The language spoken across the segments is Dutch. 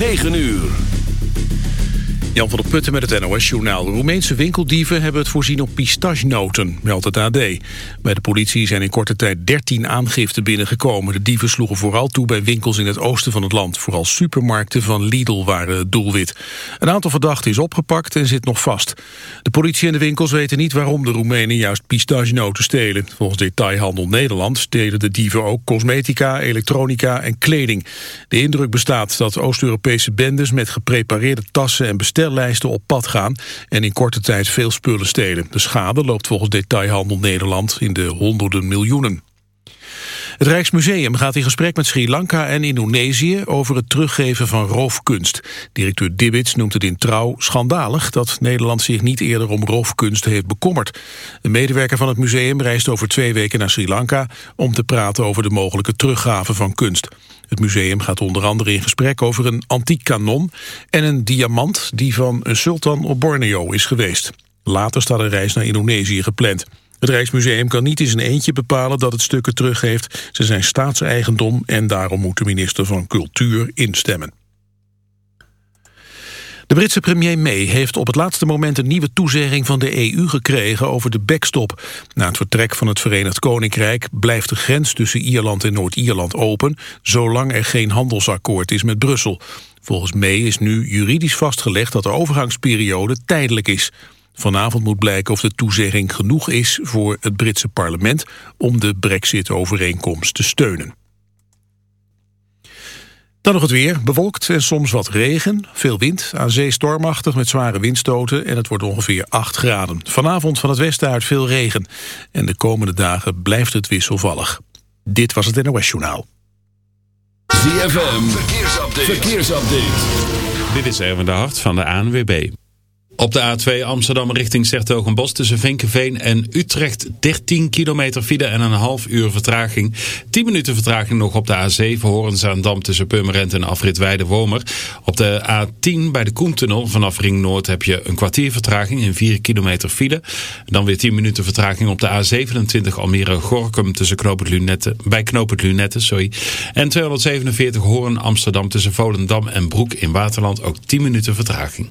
9 uur. Jan van der Putten met het NOS-journaal. Roemeense winkeldieven hebben het voorzien op pistachenoten, meldt het AD. Bij de politie zijn in korte tijd 13 aangiften binnengekomen. De dieven sloegen vooral toe bij winkels in het oosten van het land. Vooral supermarkten van Lidl waren het doelwit. Een aantal verdachten is opgepakt en zit nog vast. De politie en de winkels weten niet waarom de Roemenen juist pistachenoten stelen. Volgens Detailhandel Nederland stelen de dieven ook cosmetica, elektronica en kleding. De indruk bestaat dat Oost-Europese bendes met geprepareerde tassen en bestellingen bestellijsten op pad gaan en in korte tijd veel spullen stelen. De schade loopt volgens Detailhandel Nederland in de honderden miljoenen. Het Rijksmuseum gaat in gesprek met Sri Lanka en Indonesië over het teruggeven van roofkunst. Directeur Dibbits noemt het in trouw schandalig dat Nederland zich niet eerder om roofkunst heeft bekommerd. Een medewerker van het museum reist over twee weken naar Sri Lanka om te praten over de mogelijke teruggave van kunst. Het museum gaat onder andere in gesprek over een antiek kanon en een diamant die van een sultan op Borneo is geweest. Later staat een reis naar Indonesië gepland. Het Rijksmuseum kan niet in zijn eentje bepalen dat het stukken teruggeeft. Ze zijn staatseigendom en daarom moet de minister van Cultuur instemmen. De Britse premier May heeft op het laatste moment een nieuwe toezegging van de EU gekregen over de backstop. Na het vertrek van het Verenigd Koninkrijk blijft de grens tussen Ierland en Noord-Ierland open, zolang er geen handelsakkoord is met Brussel. Volgens May is nu juridisch vastgelegd dat de overgangsperiode tijdelijk is. Vanavond moet blijken of de toezegging genoeg is voor het Britse parlement om de brexit-overeenkomst te steunen. Dan nog het weer. Bewolkt en soms wat regen. Veel wind. Aan zee stormachtig met zware windstoten. En het wordt ongeveer 8 graden. Vanavond van het westen uit veel regen. En de komende dagen blijft het wisselvallig. Dit was het NOS Journaal. ZFM. Verkeersupdate. Verkeersupdate. Dit is Erwin de Hart van de ANWB. Op de A2 Amsterdam richting Sertogenbos tussen Vinkenveen en Utrecht 13 kilometer file en een half uur vertraging. 10 minuten vertraging nog op de A7 Horenzaandam tussen Purmerend en Afrit Weide-Wormer. Op de A10 bij de Koentunnel vanaf Ring Noord heb je een kwartier vertraging in 4 kilometer file. Dan weer 10 minuten vertraging op de A27 Almere-Gorkum tussen Knoopend Lunette, bij Lunette. Sorry. En 247 Hoorn Amsterdam tussen Volendam en Broek in Waterland ook 10 minuten vertraging.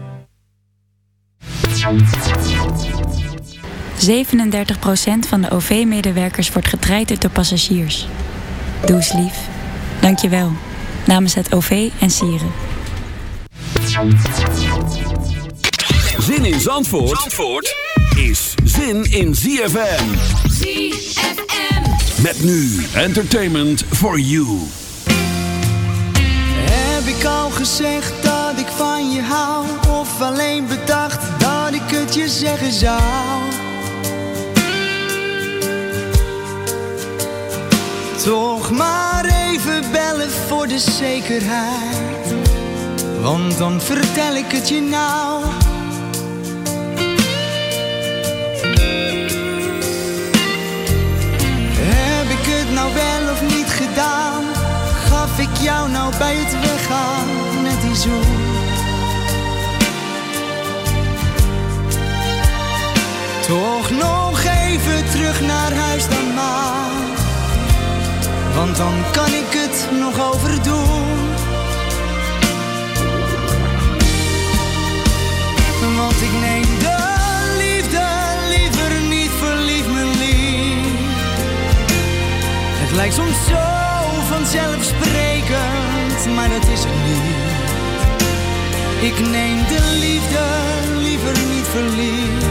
37% van de OV-medewerkers wordt getraind door passagiers. Doe eens lief. Dank je wel. Namens het OV en Sieren. Zin in Zandvoort, Zandvoort is zin in ZFM. ZFM. Met nu entertainment for you. Heb ik al gezegd dat ik van je hou? Alleen bedacht dat ik het je zeggen zou? Toch maar even bellen voor de zekerheid. Want dan vertel ik het je nou. Heb ik het nou wel of niet gedaan? Gaf ik jou nou bij het weggaan zoen. Toch nog even terug naar huis dan maar. Want dan kan ik het nog overdoen. Want ik neem de liefde liever niet verliefd, mijn lief. Het lijkt soms zo vanzelfsprekend, maar dat is het niet. Ik neem de liefde liever niet verliefd.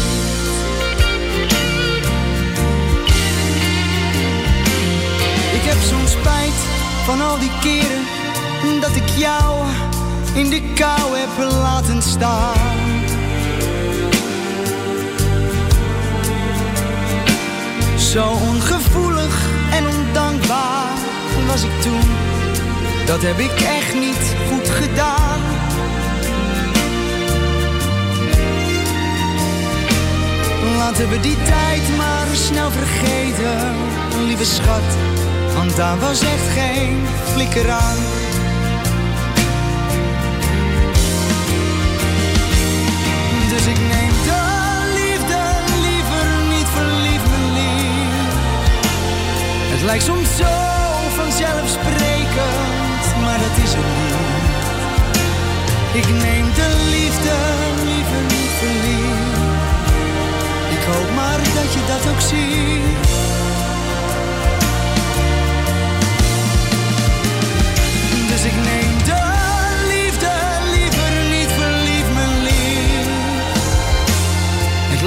Heb zo'n spijt van al die keren dat ik jou in de kou heb laten staan. Zo ongevoelig en ondankbaar was ik toen. Dat heb ik echt niet goed gedaan. Laten we die tijd maar snel vergeten, lieve schat. Want daar was echt geen flikker aan. Dus ik neem de liefde liever niet verliefd, mijn lief. Het lijkt soms zo vanzelfsprekend, maar dat is het niet. Ik neem de liefde liever niet verliefd. Ik hoop maar dat je dat ook ziet.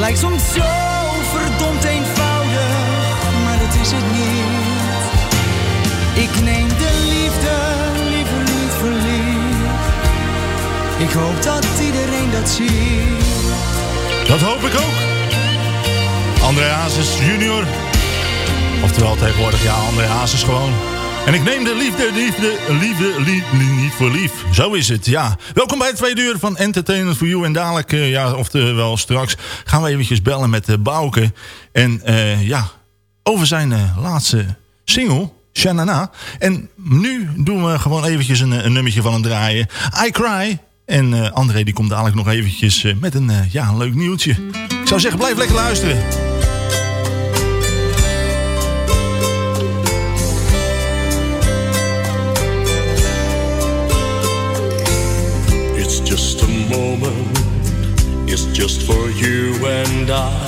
Lijkt soms zo verdomd eenvoudig, maar dat is het niet. Ik neem de liefde liever niet verliefd. Ik hoop dat iedereen dat ziet. Dat hoop ik ook. André Hazes junior. Oftewel tegenwoordig, ja, André Hazes gewoon. En ik neem de liefde, liefde, liefde, liefde niet voor lief. Zo is het, ja. Welkom bij het tweede uur van Entertainment for You. En dadelijk, uh, ja, oftewel straks, gaan we eventjes bellen met uh. En uh, ja, over zijn laatste single, Shanana. En nu doen we gewoon eventjes een, een nummertje van hem draaien. I Cry. En André die komt dadelijk nog eventjes met een, ja, een leuk nieuwtje. Ik zou zeggen, blijf lekker luisteren. Just for you and I.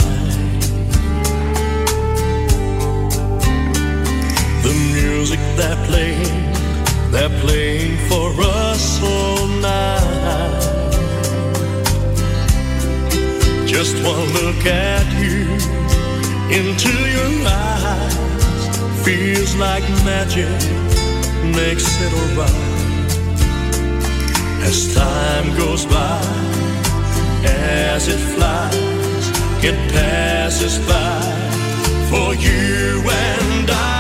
The music they're playing, they're playing for us all night. Just one look at you into your eyes feels like magic, makes it alright as time goes by, as it flies, it passes by for you and I.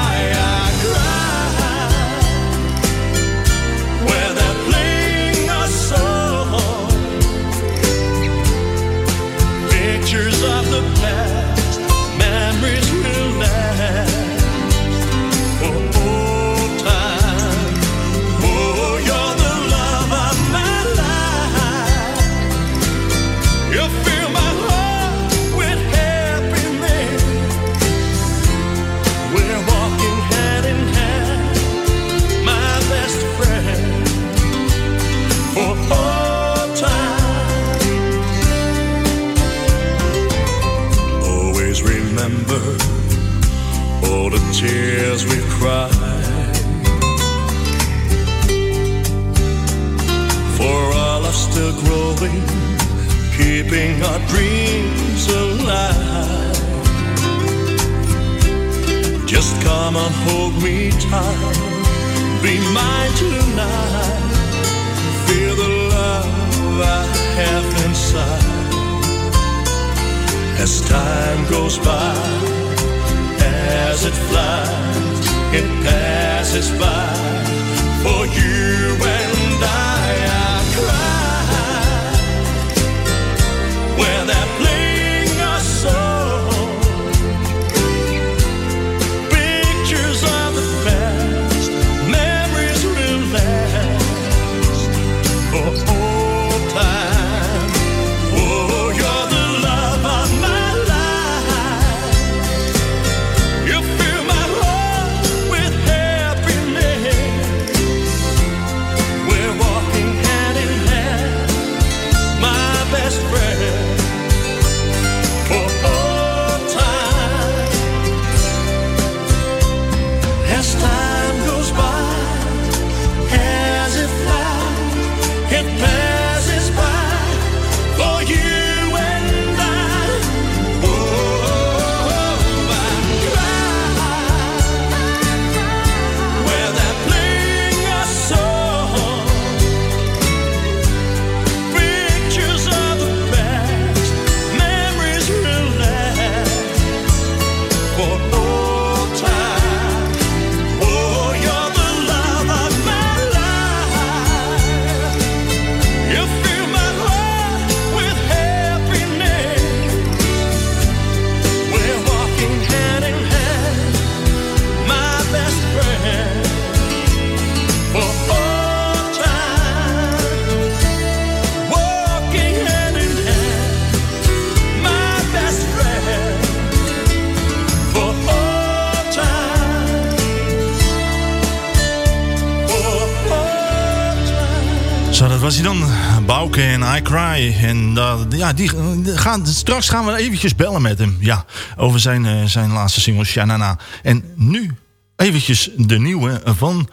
Cry. En ja, die, gaan, straks gaan we eventjes bellen met hem. Ja, over zijn, eh, zijn laatste single Shanana. En nu eventjes de nieuwe van...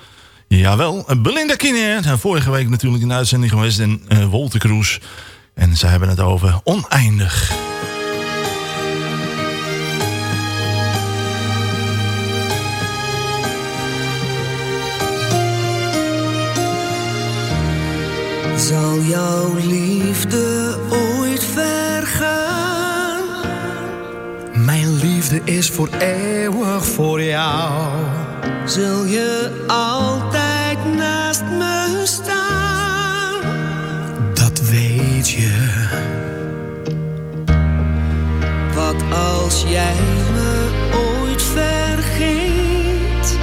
Jawel, Belinda Kinneer. Vorige week natuurlijk in uitzending geweest. in uh, eh, En zij hebben het over oneindig. Zal jouw liefde ooit vergaan? Mijn liefde is voor eeuwig voor jou. Zul je altijd naast me staan? Dat weet je. Wat als jij me ooit vergeet?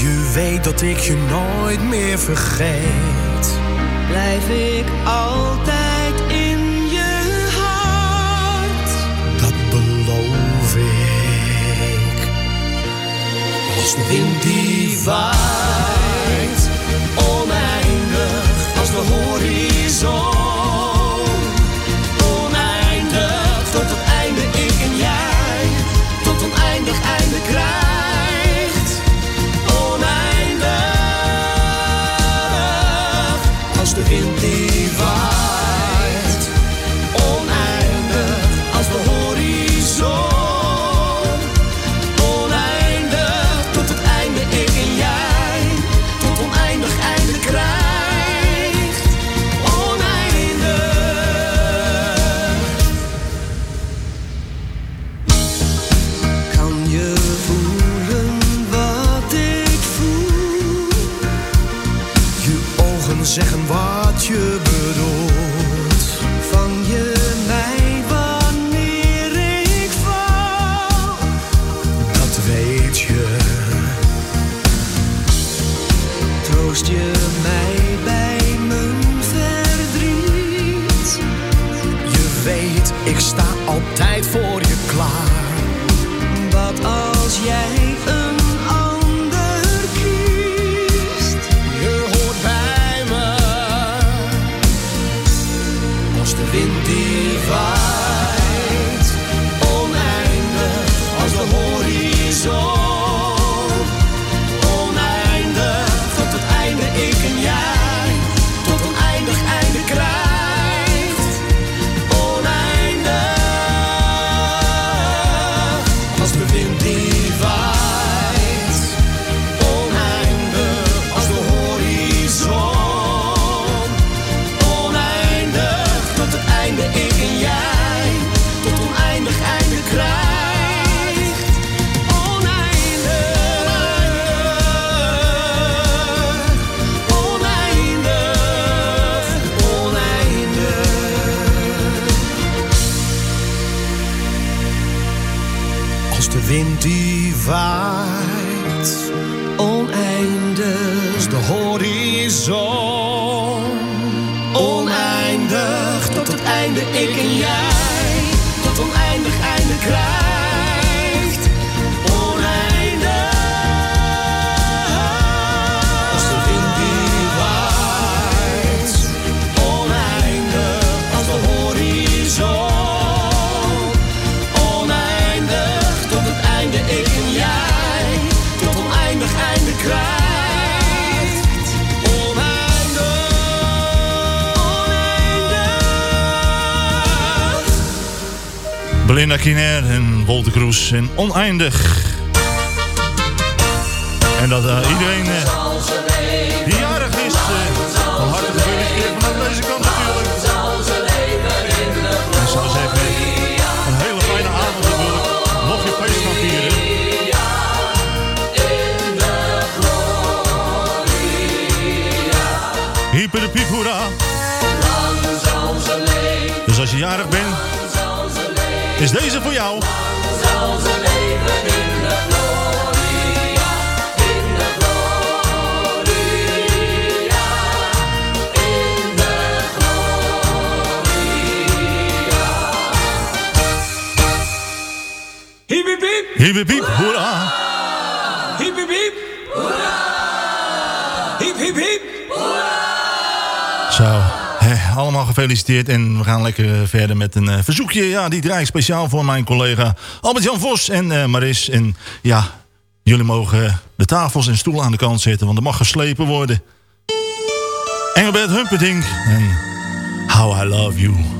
Je weet dat ik je nooit meer vergeet blijf ik altijd in je hart. Dat beloof ik. Als de wind die waait. Kiner en Wolter Kroes en Oneindig. En dat eh, iedereen eh, die jarig is, eh, van harte gefeliciteerd vanaf deze kant natuurlijk. En zou zeggen, een hele fijne avond natuurlijk. Mocht je feest gaan vieren. Hyper de piep, hoera. Dus als je jarig bent, is deze voor jou. Hiep, hiep, hiep. Hoera. Hiep, hiep. Hiep, allemaal gefeliciteerd. En we gaan lekker verder met een eh, verzoekje. Ja, die draai ik speciaal voor mijn collega Albert-Jan Vos en eh, Maris. En ja, jullie mogen de tafels en stoelen aan de kant zetten, want er mag geslepen worden. Engelbert Humperdinck en How I Love You.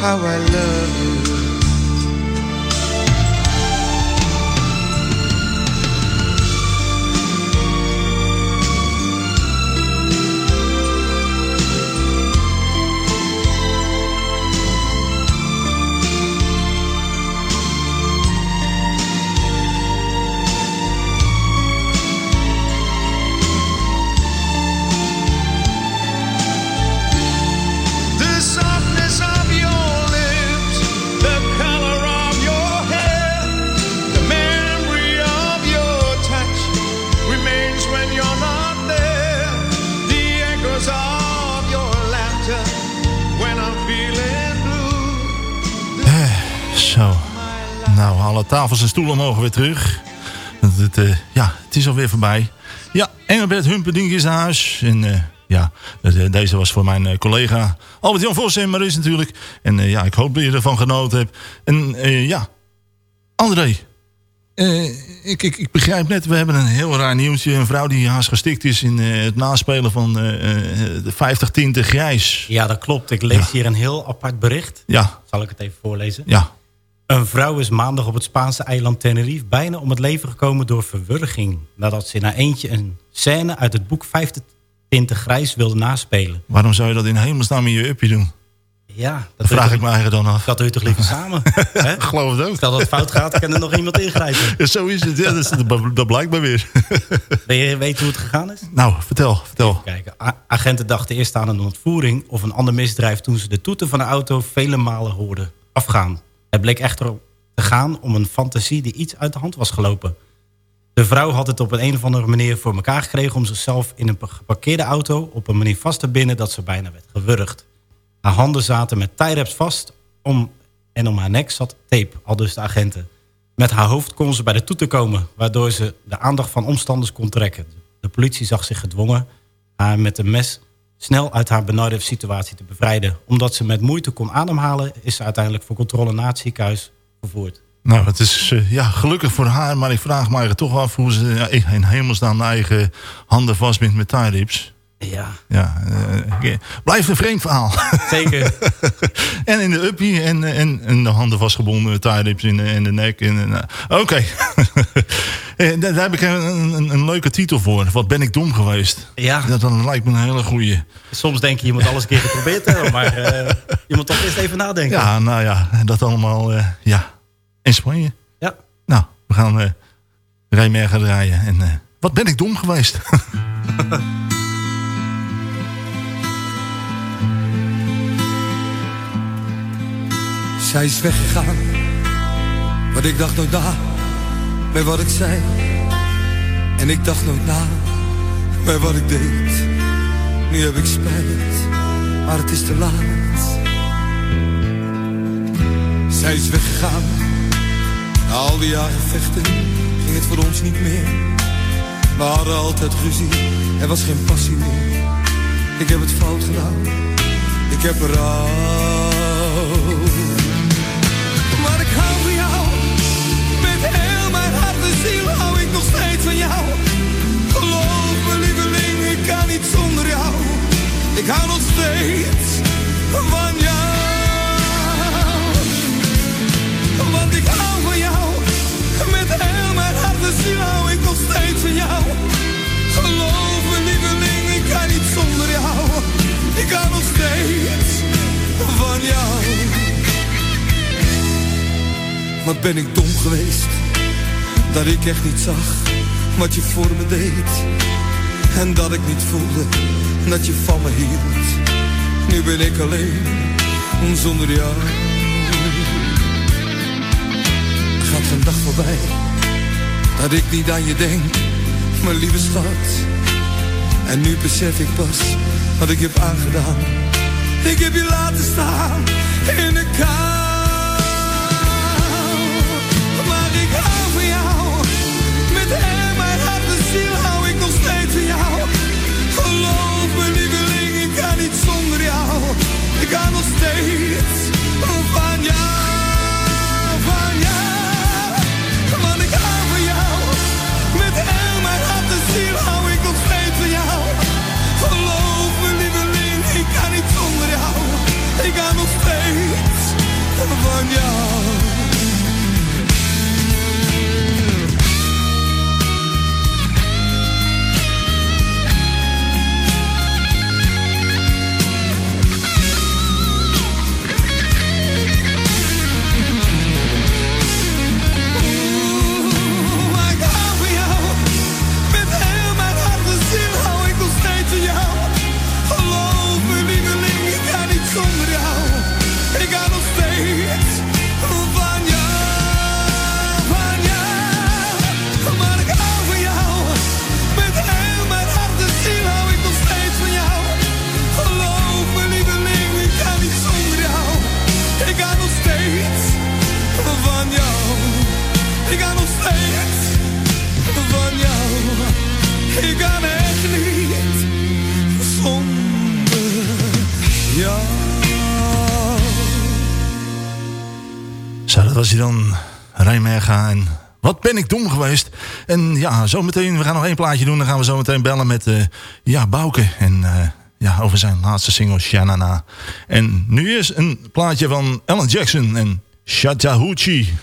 How I love you. Tafels en stoelen mogen weer terug. Het, het, eh, ja, het is alweer voorbij. Ja, Engelbert Humperdinck is naar huis. En eh, ja, eh, deze was voor mijn eh, collega Albert-Jan Vos en Maris natuurlijk. En eh, ja, ik hoop dat je ervan genoten hebt. En eh, ja, André. eh, ik, ik, ik begrijp net, we hebben een heel raar nieuwtje. Een vrouw die haast gestikt is in eh, het naspelen van eh, eh, de 50 tinten grijs. Ja, dat klopt. Ik lees hier een heel apart bericht. Ja, Zal ik het even voorlezen? ja. Een vrouw is maandag op het Spaanse eiland Tenerife bijna om het leven gekomen door verwurging. Nadat ze haar eentje een scène uit het boek 50 tinten grijs wilde naspelen. Waarom zou je dat in hemelsnaam in je upje doen? Ja, dat Dat vraag ik me eigenlijk dan af. Dat doe je toch liever samen? hè? Geloof het ook. Stel dat het fout gaat, kan er nog iemand ingrijpen. Ja, zo is het. Ja, dat, is, dat blijkt maar weer. Wil je weten hoe het gegaan is? nou, vertel, vertel. Kijken, a- agenten dachten eerst aan een ontvoering of een ander misdrijf... toen ze de toeter van de auto vele malen hoorden afgaan. Het bleek echter te gaan om een fantasie die iets uit de hand was gelopen. De vrouw had het op een, een of andere manier voor elkaar gekregen... om zichzelf in een geparkeerde auto op een manier vast te binden... dat ze bijna werd gewurgd. Haar handen zaten met tie-wraps vast om, en om haar nek zat tape, al dus de agenten. Met haar hoofd kon ze bij de toeter komen... waardoor ze de aandacht van omstanders kon trekken. De politie zag zich gedwongen haar met een mes snel uit haar benarde situatie te bevrijden. Omdat ze met moeite kon ademhalen... is ze uiteindelijk voor controle naar het ziekenhuis vervoerd. Nou, het is eh, ja, gelukkig voor haar, maar ik vraag me toch af hoe ze ja, in hemelsnaam eigen handen vastbindt met tie. Ja, Ja, eh, blijft een vreemd verhaal. zeker. en in de uppie en, en, en de handen vastgebonden met tie rips in, de- in de nek. En, en, Oké, Eh, daar, heb ik een, een, een leuke titel voor. Wat ben ik dom geweest? Ja, Dat, dat lijkt me een hele goeie. soms denk je, je moet alles een keer geprobeerd hebben... maar eh, je moet toch eerst even nadenken. Ja, nou ja, dat allemaal eh, ja. in Spanje. Ja. Nou, we gaan uh, Rijmer gaan draaien. En eh, wat ben ik dom geweest? Zij is weggegaan, maar ik dacht nooit na bij wat ik zei. En ik dacht nooit na bij wat ik deed. Nu heb ik spijt, maar het is te laat. Zij is weggegaan, na al die jaren vechten ging het voor ons niet meer. We hadden altijd ruzie, er was geen passie meer. Ik heb het fout gedaan, ik heb berouw. Van jou. Geloof me, lieveling, ik kan niet zonder jou. Ik hou nog steeds van jou. Want ik hou van jou. Met heel mijn hart en ziel hou ik nog steeds van jou. Geloof me, lieveling, ik kan niet zonder jou. Ik hou nog steeds van jou. Wat ben ik dom geweest Dat ik echt niet zag Wat je voor me deed. En dat ik niet voelde Dat je van me hield. Nu ben ik alleen Zonder jou. Gaat geen dag voorbij Dat ik niet aan je denk Mijn lieve schat? En nu besef ik pas Wat ik heb aangedaan. Ik heb je laten staan In de kou ik ga nog steeds van jou, van jou. Want ik hou van jou, met heel mijn hart en ziel hou ik nog steeds van jou. Geloof me lieveling, ik kan niet zonder jou, ik ga nog steeds van jou. dan Rijmerga en Wat ben ik dom geweest. En ja, zometeen, we gaan nog één plaatje doen. Dan gaan we zometeen bellen met eh, ja, Bouke en eh, ja, over zijn laatste single Shanana. En nu is een plaatje van Alan Jackson en Chattahoochee.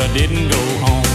I didn't go home.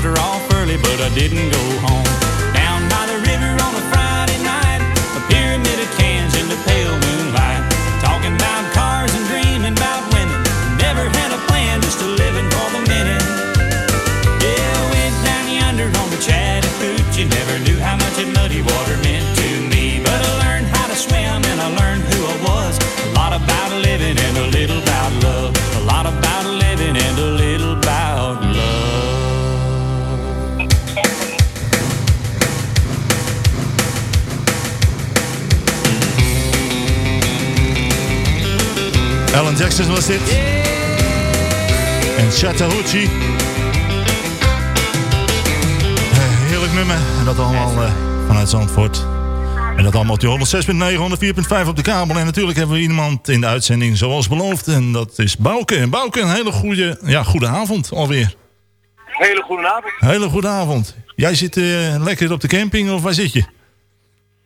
dropped her off early, but I didn't go home. Jackson was dit. En Chattahoochee. Eh, heerlijk nummer. En dat allemaal eh, vanuit Zandvoort. En dat allemaal op die 106.9, 104.5 op de kabel. En natuurlijk hebben we iemand in de uitzending zoals beloofd. En dat is Bouke. En Bouke, een hele goede, ja, goede avond alweer. Hele goede avond. Hele goede avond. Jij zit eh, lekker op de camping of waar zit je?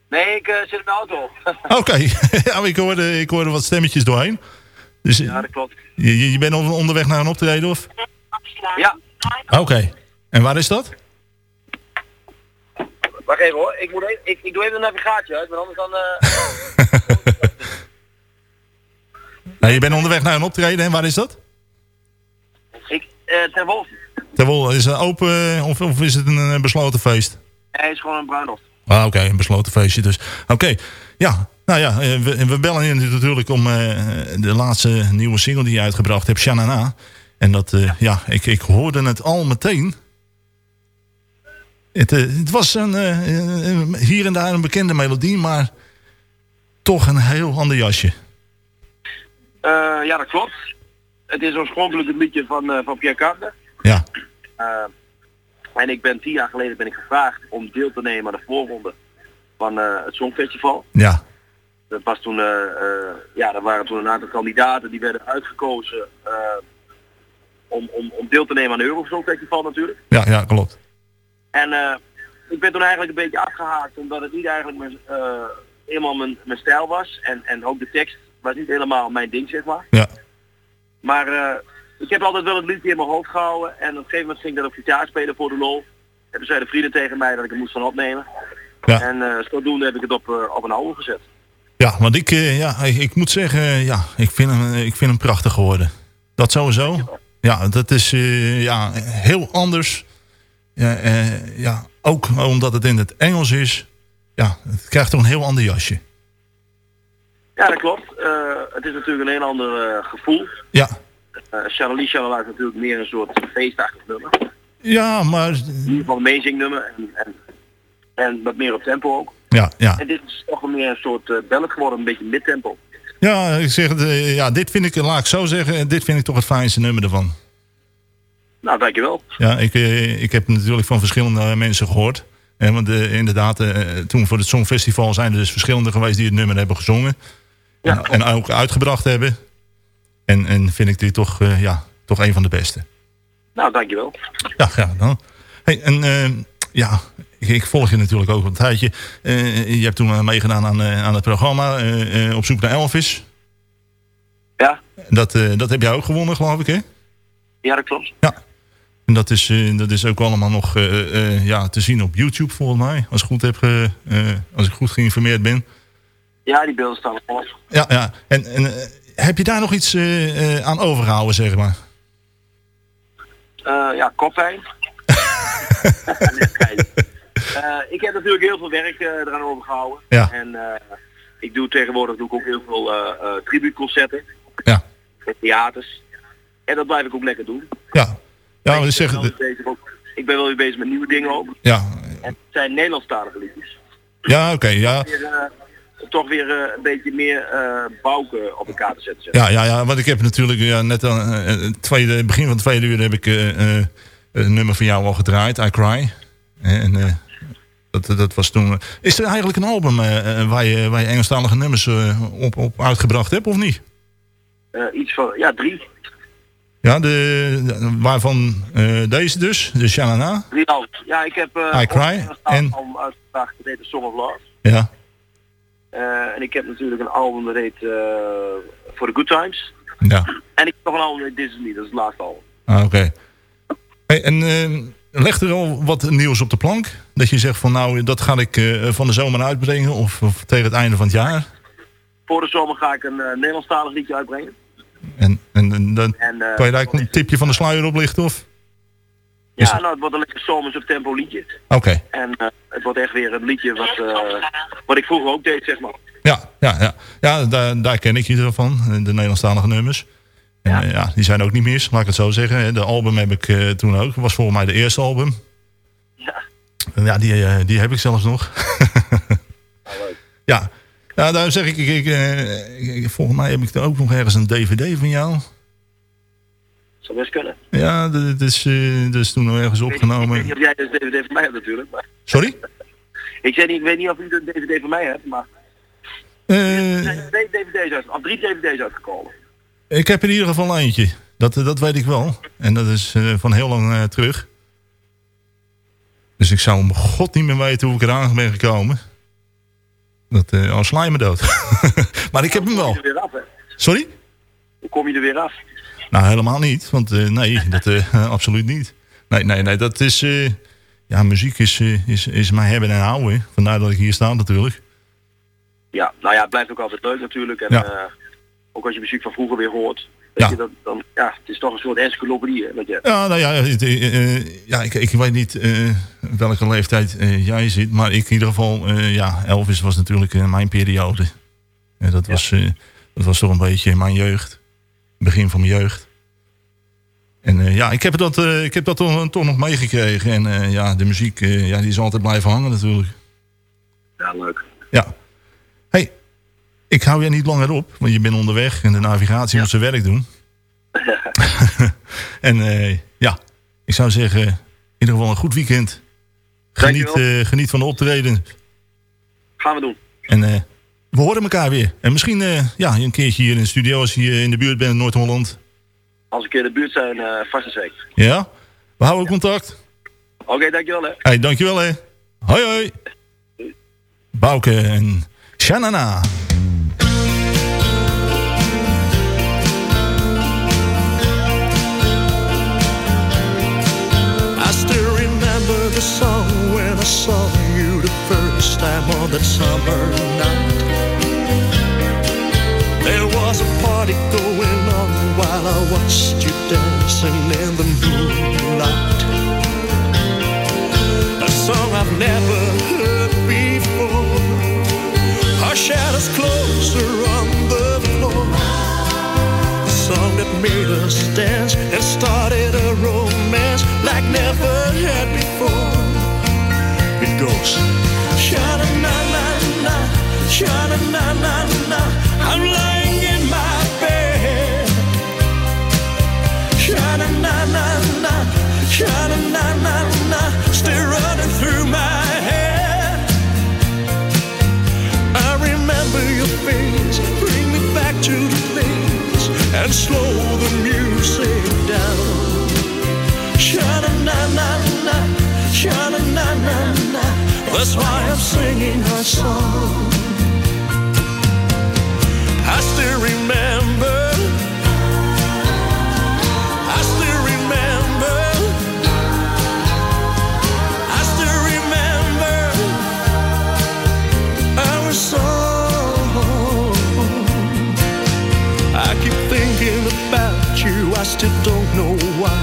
Nee, ik eh, zit in de auto. Oké, ja, ik, hoorde, ik hoorde wat stemmetjes doorheen. Dus ja, dat klopt. je, je bent on- onderweg naar een optreden of? Ja, Oké. En waar is dat? wacht even hoor. Ik, moet even, ik, ik doe even de navigatie uit, want anders dan... eh, Nou, je bent onderweg naar een optreden en waar is dat? ik, eh ten Wolf. Terwijl, is het open of, of is het een eh, besloten feest? Hij is gewoon een bruiloft. Ah, oké, een besloten feestje dus. Oké, ja. Nou ja, eh, we, we bellen je natuurlijk om eh, de laatste nieuwe single die je uitgebracht hebt, Shanana. En dat, eh, ja, ik, ik hoorde het al meteen. Het, het was een, hier en daar een bekende melodie, maar toch een heel ander jasje. Ja, dat klopt. Het is oorspronkelijk een liedje van, van Pierre Carter. Ja. En ik ben tien jaar geleden ben ik gevraagd om deel te nemen aan de voorronde van het Songfestival. Ja, Dat was toen, eh, eh, ja, er waren toen een aantal kandidaten die werden uitgekozen eh, om, om, om deel te nemen aan het Eurosongfestival natuurlijk. ja, ja klopt. En ik ben toen eigenlijk een beetje afgehaakt omdat het niet eigenlijk mijn, helemaal mijn, mijn stijl was. En, en ook de tekst was niet helemaal mijn ding, zeg maar. Ja. Maar ik heb altijd wel het liedje in mijn hoofd gehouden. En op een gegeven moment ging ik dat op gitaar spelen voor de lol. En toen zeiden vrienden tegen mij dat ik het moest gaan opnemen. Ja. En eh, zodoende heb ik het op, op een album gezet. Ja, want ik, eh, ja, ik, ik moet zeggen, eh, ja, ik vind, hem, ik vind hem prachtig geworden. Dat sowieso. Ja, dat is eh, ja, heel anders. Ja, eh, ja, ook omdat het in het Engels is. Ja, het krijgt toch een heel ander jasje. Ja, dat klopt. Eh, het is natuurlijk een heel ander eh, gevoel. Ja, Uh, Charlie Charlie is natuurlijk meer een soort feestachtig nummer. ja maar In ieder geval een amazing nummer. En, en, en wat meer op tempo ook. Ja, ja. En dit is toch meer een soort uh, geworden, een beetje mid-tempo. ja, ik zeg, eh, ja, dit vind ik, laat ik zo zeggen, dit vind ik toch het fijnste nummer ervan. Nou, dankjewel. Ja, ik, eh, ik heb natuurlijk van verschillende mensen gehoord. Eh, want inderdaad, toen voor het Songfestival zijn er dus verschillende geweest die het nummer hebben gezongen. En, en ook uitgebracht hebben. En, en vind ik dit toch, ja, toch een van de beste. Nou, dankjewel. Ja, graag dan. Hey, en ja, ik, volg je natuurlijk ook een tijdje. Eh, je hebt toen eh, meegedaan aan, eh, aan het programma Op zoek naar Elvis. Ja, Dat, dat heb jij ook gewonnen, geloof ik, hè? ja dat klopt. En dat is, dat is ook allemaal nog ja, te zien op YouTube volgens mij. Als ik goed, heb, als ik goed geïnformeerd ben. Ja, die beelden staan op. Ja, ja. En, en heb je daar nog iets aan overgehouden, zeg maar? Ja, koppijn. Eh, ik heb natuurlijk heel veel werk eh, eraan overgehouden. Ja. En eh, ik doe tegenwoordig doe ik ook heel veel tribuutconcerten. Ja. In theaters. En dat blijf ik ook lekker doen. Ja. Ja, ik, ben zeggen... ook- ik ben wel weer bezig met nieuwe dingen ook. Ja, En het zijn Nederlandstalige liedjes. ja oké. ja. Weer, toch weer een beetje meer eh bouken op elkaar te zetten. Ja, ja, ja, want ik heb natuurlijk ja, net aan het tweede, begin van het tweede uur heb ik een nummer van jou al gedraaid, I Cry. En dat, dat was toen. Is er eigenlijk een album eh, eh, waar, je, waar je Engelstalige nummers eh, op, op uitgebracht hebt, of niet? Eh, iets van, ja, drie. Ja, de, de- waarvan eh, deze dus, de Shanana. Drie albums. Ja, ik heb eh I Cry en- album uitgebracht dat heet The Song of Love. Ja, Eh, en ik heb natuurlijk een album dat heet eh For the Good Times. ja. En ik heb nog een album dat heet Me, dat is het laatste album. Ah, oké. Hey, en eh, leg er al wat nieuws op de plank? Dat je zegt van nou, dat ga ik eh, van de zomer uitbrengen of, of tegen het einde van het jaar. Voor de zomer ga ik een eh, Nederlandstalig liedje uitbrengen. En, en, en dan En, eh, kan je daar een tipje van de sluier oplichten of? Ja, het- nou, het wordt een lekker zomers op tempo liedje. Oké. En het wordt echt weer een liedje wat, wat ik vroeger ook deed, zeg maar. Ja, ja, ja. ja daar, daar ken ik je van, de Nederlandstalige nummers. Ja. ja, die zijn ook niet mis, laat ik het zo zeggen. De album heb ik eh, toen ook. was volgens mij de eerste album. Ja. Ja, die, eh, die heb ik zelfs nog. ja. Ja, daar zeg ik, ik, eh, volgens mij heb ik er ook nog ergens een dvd van jou. Zou best kunnen. Ja, dat is, eh, dat is toen nog ergens Ik weet niet opgenomen. of jij de DVD van mij hebt natuurlijk. Maar... Sorry? Ik, zeg niet, ik weet niet of u de DVD van mij hebt, maar... Eh, Er zijn twee DVD's uit, of drie DVD's uitgekomen. Ik heb in ieder geval eentje. Dat, dat weet ik wel. En dat is eh, van heel lang eh, terug. Dus ik zou om god niet meer weten hoe ik eraan ben gekomen. Dat, eh al sla je me dood. maar ik heb hem Hoe wel. kom je er weer af, hè? Sorry? Hoe kom je er weer af? Nou, helemaal niet. Want eh, nee, dat eh, absoluut niet. Nee, nee, nee. Dat is... eh, ja, muziek is, eh, is, is mijn hebben en houden. Vandaar dat ik hier sta natuurlijk. Ja, nou ja, het blijft ook altijd leuk natuurlijk. En Ja. Ook als je muziek van vroeger weer hoort. Ja. je, dat, dan, ja, het is toch een soort encyclopedie, wat je Ja, nou ja, het, eh, eh, ja ik, ik weet niet eh, welke leeftijd jij zit. Maar ik in ieder geval, ja, Elvis was natuurlijk mijn periode. Dat, was, dat was toch een beetje mijn jeugd. Begin van mijn jeugd. En ja, ik heb dat, ik heb dat toch, toch nog meegekregen. En ja, de muziek, ja, die is altijd blijven hangen natuurlijk. Ja, leuk. Ja. Ik hou je niet langer op, want je bent onderweg en de navigatie moet zijn werk doen. en eh, ja, ik zou zeggen, in ieder geval een goed weekend. Geniet, eh, geniet van de optreden. Gaan we doen. En eh, we horen elkaar weer. En misschien ja, een keertje hier in de studio als je hier in de buurt bent in Noord-Holland. Als keer in de buurt zijn, vast en zeker. Ja, we houden contact. Oké, dankjewel hè. Hey, dankjewel hè. Hoi hoi. Bouke en Shanana. Summer night. There was a party going on while I watched you dancing in the moonlight. A song I've never heard before. Our shadows closer on the floor. A song that made us dance and started a romance like never had before. Goes, sha na na na sha na na na na. I'm lying in my bed. Sha na na na na, sha na na na na, still running through my head. I remember your face, bring me back to the place, and slow the music down. Sha na na na na, sha na na na. That's why I'm singing our song. I still remember. I still remember. I still remember our song. I keep thinking about you. I still don't know why.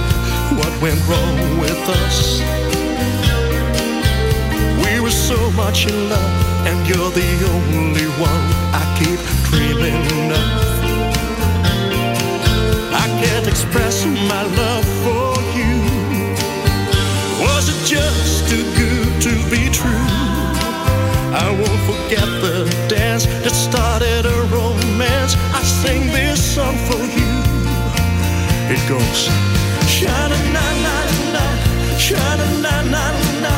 What went wrong with us? So much in love, and you're the only one I keep dreaming of. I can't express my love for you. Was it just too good to be true? I won't forget the dance that started a romance. I sing this song for you. It goes, sha na na na sha na na na.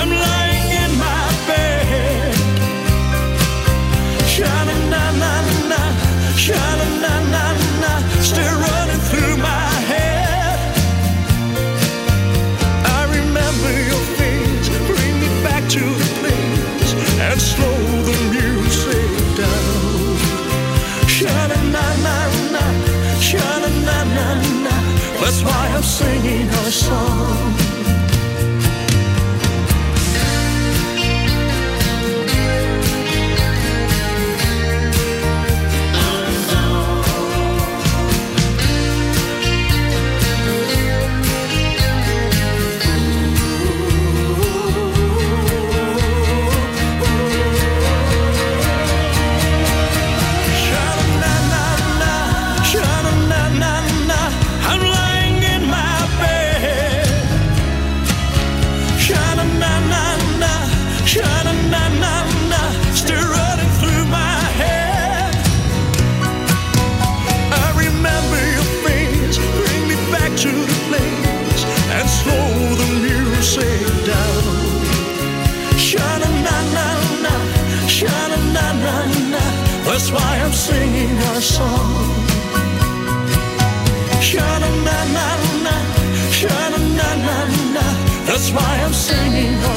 I'm 的手。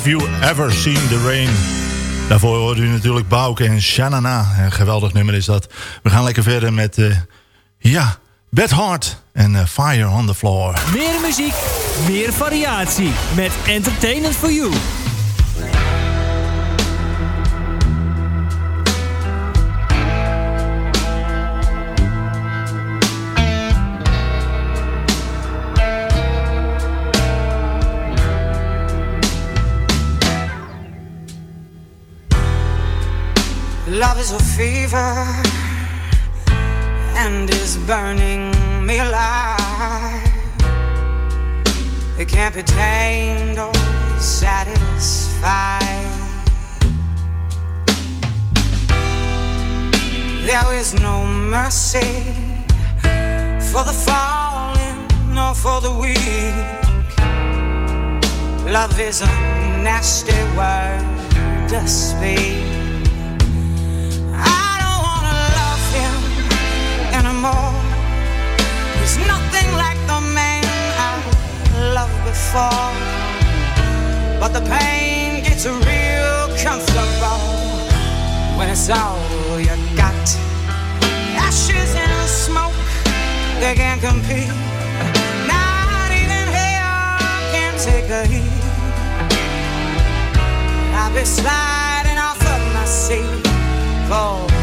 Have You Ever Seen the Rain? Daarvoor hoorde u natuurlijk Bouke en Shanana. Een geweldig nummer is dat. We gaan lekker verder met, eh, ja, Bad Heart en eh, Fire on the Floor. Meer muziek, meer variatie met Entertainment for You. Love is a fever and is burning me alive. It can't be tamed or satisfied. There is no mercy for the fallen nor for the weak. Love is a nasty word to speak. Before. But the pain gets real comfortable when it's all you got. Ashes and smoke, they can't compete. Not even hell can take the heat. I'll be sliding off of my seat. Always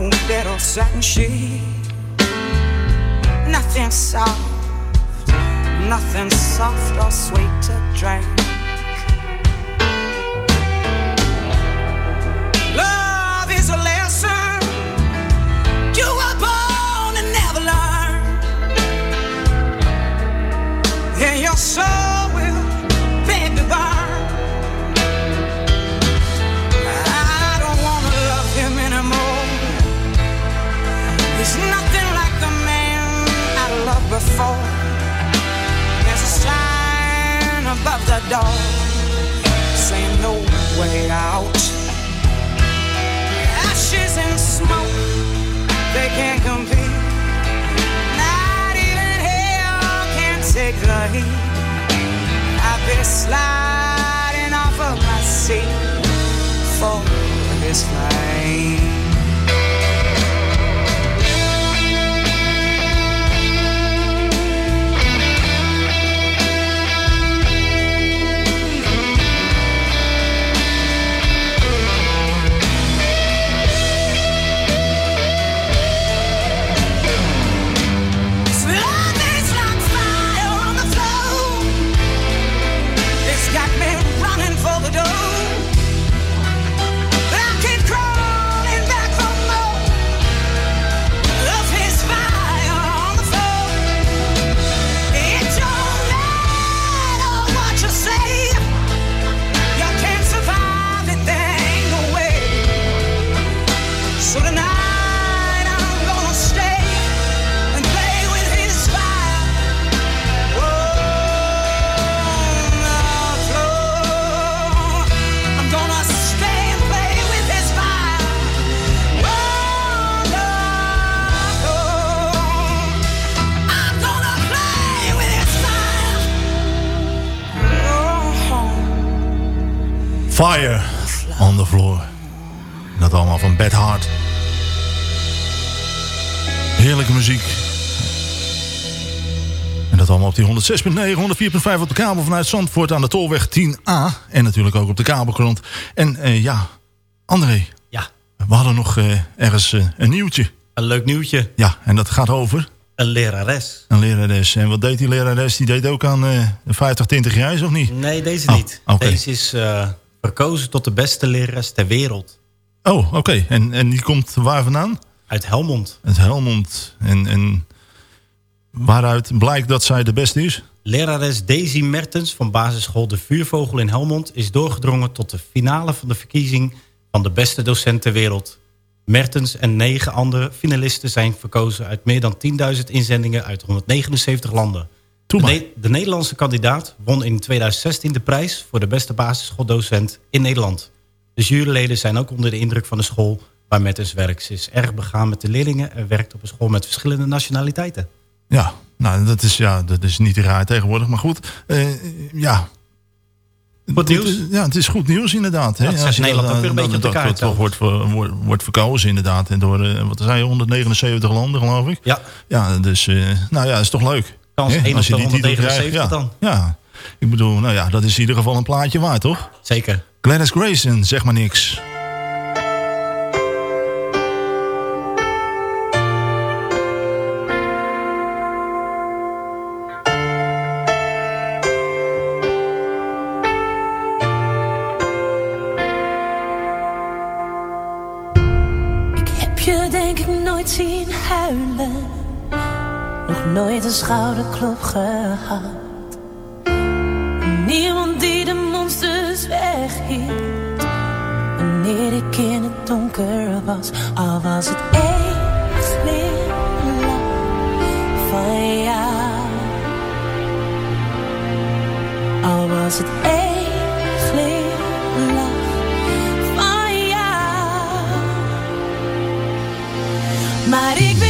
need no satin sheet. Nothing soft, nothing soft or sweet door saying no way out. Ashes and smoke, they can't compete. Not even hell can take the heat. I've been sliding off of my seat for his fame. Fire on the floor. Dat allemaal van Bad Hart. Heerlijke muziek. En dat allemaal op die 106.9, 104.5 op de kabel vanuit Zandvoort aan de Tolweg 10A. En natuurlijk ook op de kabelkrant. En eh, ja, André. Ja. We hadden nog eh, ergens eh, een nieuwtje. Een leuk nieuwtje. Ja, en dat gaat over... Een lerares. Een lerares. En wat deed die lerares? Die deed ook aan eh 50, 20 jaar, of niet? Nee, deze Oh, niet. Deze is verkozen tot de beste lerares ter wereld. Oh, oké. En, en die komt waar vandaan? Uit Helmond. Uit Helmond. En, en waaruit blijkt dat zij de beste is? Lerares Daisy Mertens van basisschool De Vuurvogel in Helmond... is doorgedrongen tot de finale van de verkiezing van de beste docent ter wereld. Mertens en negen andere finalisten zijn verkozen uit meer dan 10.000 inzendingen uit 179 landen. De, de Nederlandse kandidaat won in 2016 de prijs voor de beste basisschooldocent in Nederland. De juryleden zijn ook onder de indruk van de school waar Mertens werkt. Ze is erg begaan met de leerlingen en werkt op een school met verschillende nationaliteiten. Ja, nou, dat is, ja, dat is niet raar tegenwoordig. Maar goed, eh, ja. Goed nieuws? Het- Ja, het is goed nieuws inderdaad. Als je Nederland ook weer een eh, beetje op de kaart dat wordt, wordt, wordt verkozen inderdaad. En door, eh, wat zei je, 179 landen geloof ik? Ja. Ja, dus, eh, nou ja, dat is toch leuk. Kans als je op de die titel krijgt, 179 ja. Ja, ik bedoel, nou ja, dat is in ieder geval een plaatje waard, toch? Zeker. Gladys Grayson, zeg maar niks. Nooit een schouderklop gehad. Niemand die de monsters weghield. Wanneer ik in het donker was. Al was het één glimlach van jou. Al was het één glimlach van jou. Maar ik weet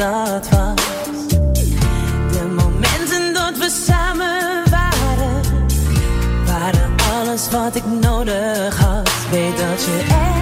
dat was. De momenten dat we samen waren, waren alles wat ik nodig had. Weet dat je echt.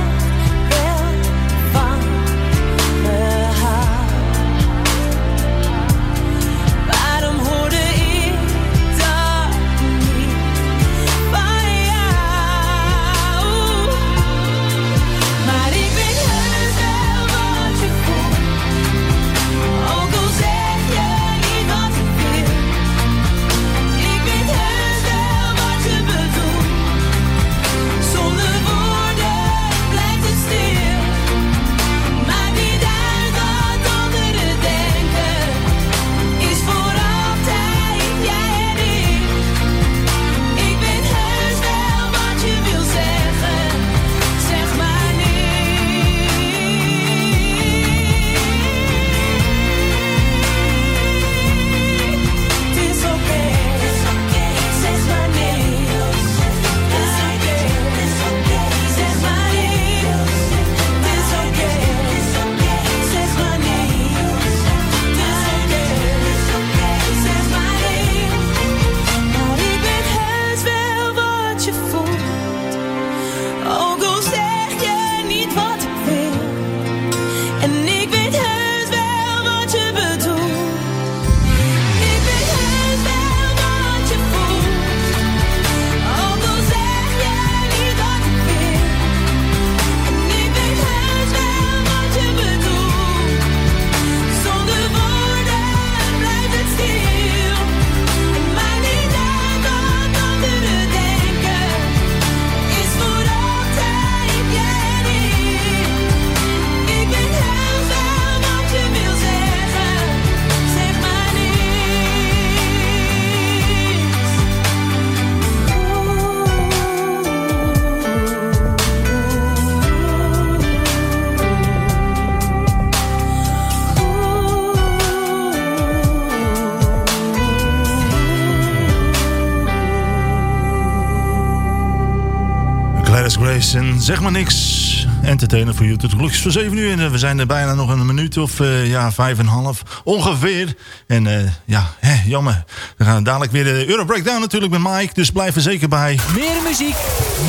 Zeg maar niks. Entertainer voor YouTube. klok is voor 7 uur en eh, we zijn er bijna nog een minuut of uh, ja, vijf en half ongeveer. En eh, ja, hè, jammer. We gaan dadelijk weer de Euro Breakdown natuurlijk met Mike. Dus blijf er zeker bij. Meer muziek,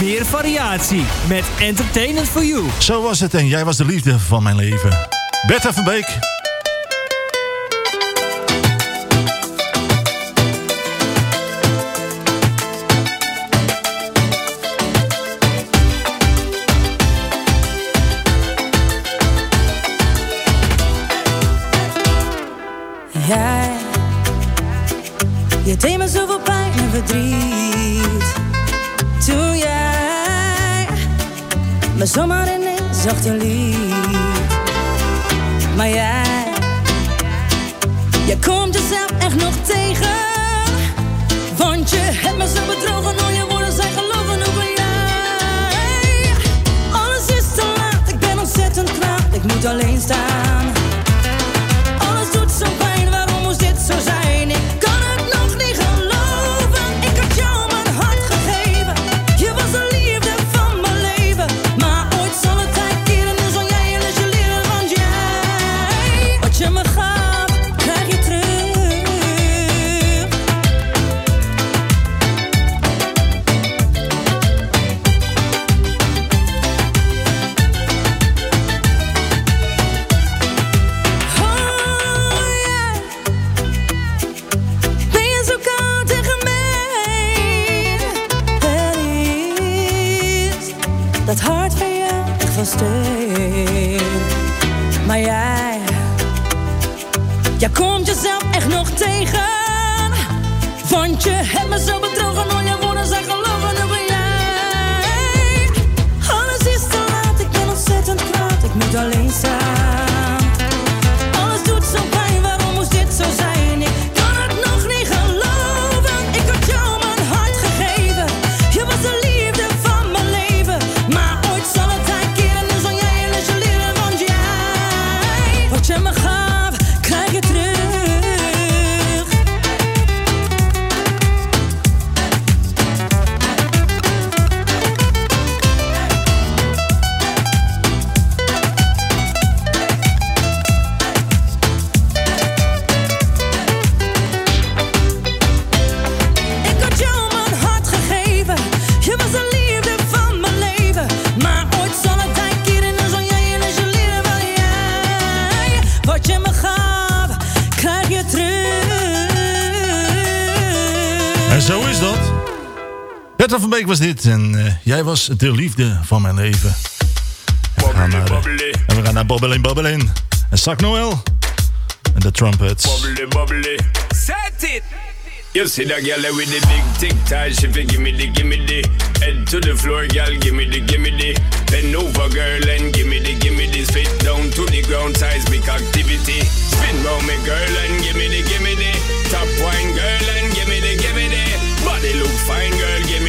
meer variatie met Entertainment for You. Zo was het en jij was de liefde van mijn leven. Bertha Beek. zomaar ineens lief. Maar jij, je komt jezelf echt nog tegen, want je hebt me zo bedrogen. Was dit en eh, jij was de liefde van mijn leven. En we gaan naar, eh, en we gaan naar Bobbelin Bobbelin. En Sak Noel. En de trumpets. Bubbly, bubbly. Set it. You see that girl with the big tic tac, she fi gimme the, gimme the Head to the floor, girl, gimme the, gimme the Bend over, girl, and gimme the, gimme the Spit down to the ground, seismic activity Spin round me, girl, and gimme the, gimme the Top wine, girl, and gimme the, gimme the Body look fine, girl, gimme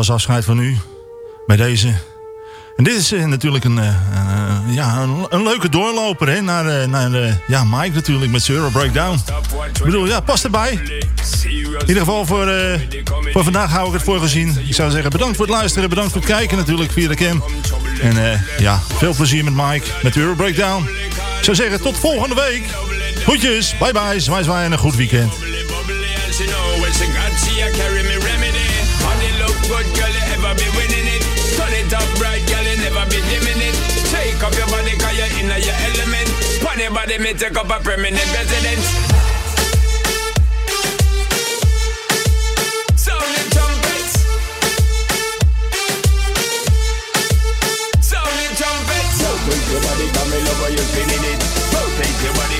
alvast afscheid van u. Bij deze. En dit is eh, natuurlijk een, eh, eh, ja, een, leuke doorloper hè, naar, naar ja, Mike natuurlijk met Zero Breakdown. Ik bedoel, ja, past erbij. In ieder geval voor, voor vandaag hou ik het voor gezien. Ik zou zeggen bedankt voor het luisteren, bedankt voor het kijken natuurlijk via de cam. En ja, veel plezier met Mike, met Euro Breakdown. Ik zou zeggen tot volgende week. Groetjes, bye bye, zwaai zwaai en een goed weekend. Up bright girl you never be dimming Shake up your body cause you're in your element. Funny body me take up a permanent residence. Your body come in over you spinning it Rotate your body